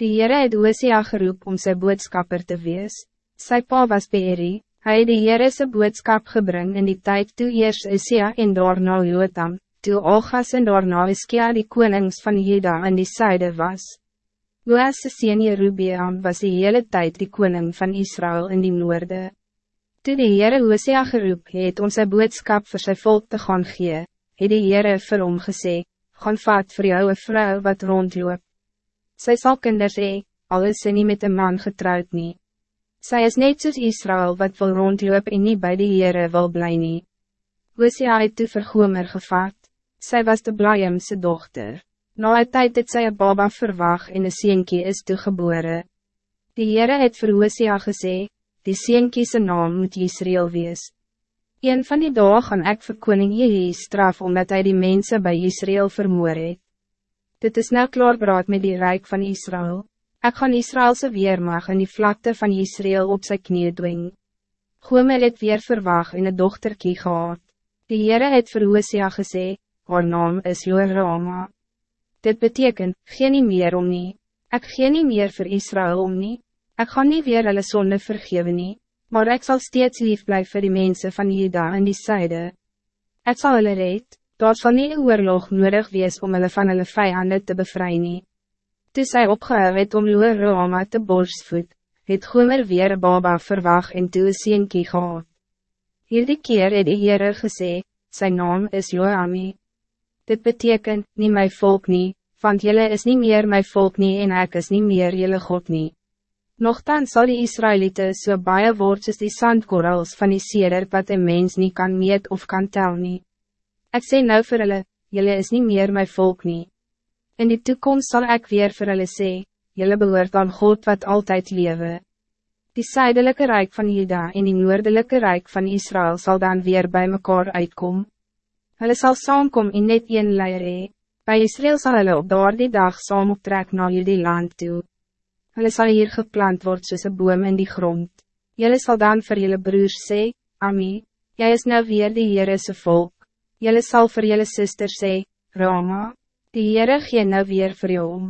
Die Heere het Hosea geroep om zijn boodskapper te wees. Sy pa was Beeri, hy het die Heere sy boodskap gebring in die tijd toe eers Hosea en daarna Jotam, toe Olgas en daarna Iskia die konings van Juda in die syde was. Boas sien Jerubiam was die hele tijd die koning van Israël in die noorde. Toe die Heere Hosea geroep het om sy boodskap voor sy volk te gaan gee, het die Heere vir hom gesê, gaan vat vir jou een vrou wat rondloop. Sy sal kinders hee, al is sy nie met een man getrouwd nie. Sy is net soos Israël wat wil rondloop en nie by die Heere wil bly nie. Hosea het toe vir Gomer gevat, sy was de Blajemse dochter. Na een tijd het sy een baba verwag en een sienkie is toegebore. Die Heere het vir Hosea gesê, die sienkie sy naam moet Israël wees. Een van die dagen gaan ek vir koning Jehe straf omdat hij die mensen bij Israël vermoor het. Dit is nou klaarbraad met die rijk van Israël. Ik gaan Israëlse weermag in die vlakte van Israël op zijn knieën dwing. Gomer het weer verwacht in een dochterkie gehad. Die Heere het vir Hosea gesê, haar naam is Joarama. Dit betekent, geen nie meer om nie. Ek geen nie meer voor Israël om nie. Ek gaan nie weer hulle sonde vergewe nie maar ik zal steeds lief blijven voor die mensen van Juda en die zijde. Ik zal hulle red, daar sal nie oorlog nodig wees om hulle van hulle vijanden te bevrijden. Toe sy opgehou het om Loer Roma te borstvoed, het Gomer weer een baba verwacht en toe een sienkie gehad. Hierdie keer het die Heere gesê, zijn naam is Joami. Dit betekent, niet mijn volk niet, want jullie is niet meer mijn volk niet en ik is niet meer jullie God niet. Nochtans zal die Israëlieten so baie word soos die sandkorrels van die seder wat een mens niet kan meet of kan tel nie. Ek sê nou vir hulle, julle is niet meer mijn volk nie. In die toekomst zal ik weer vir hulle sê, julle behoort aan God wat altijd lewe. Die zuidelijke rijk van Juda en die noordelijke rijk van Israël zal dan weer bij mekaar uitkom. Hulle sal saamkom in net een leier hee. By Israël sal hulle op daar die dag saam optrek na jullie land toe. Hulle sal hier geplant word soos een boom in die grond. Julle sal dan vir julle broers sê, Ami, jy is nou weer die Heerese volk. Julle sal vir julle sister sê, Rama, die Heere gee nou weer vir jou om.